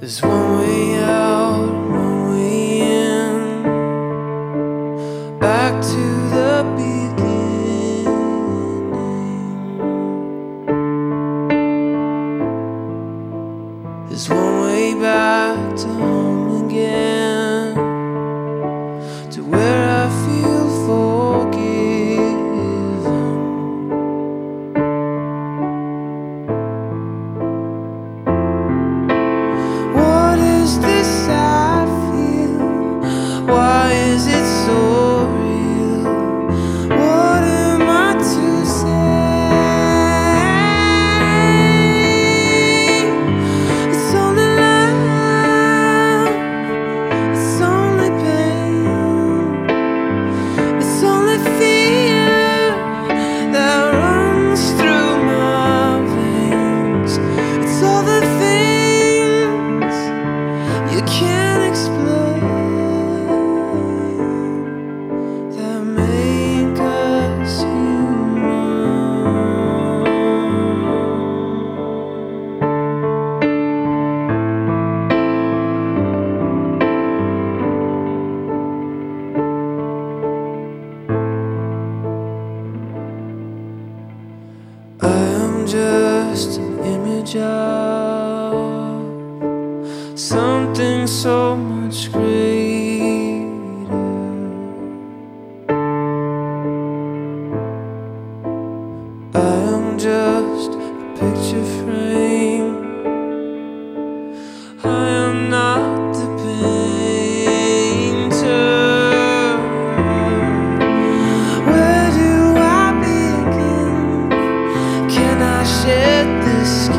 There's one way out, just an image of shed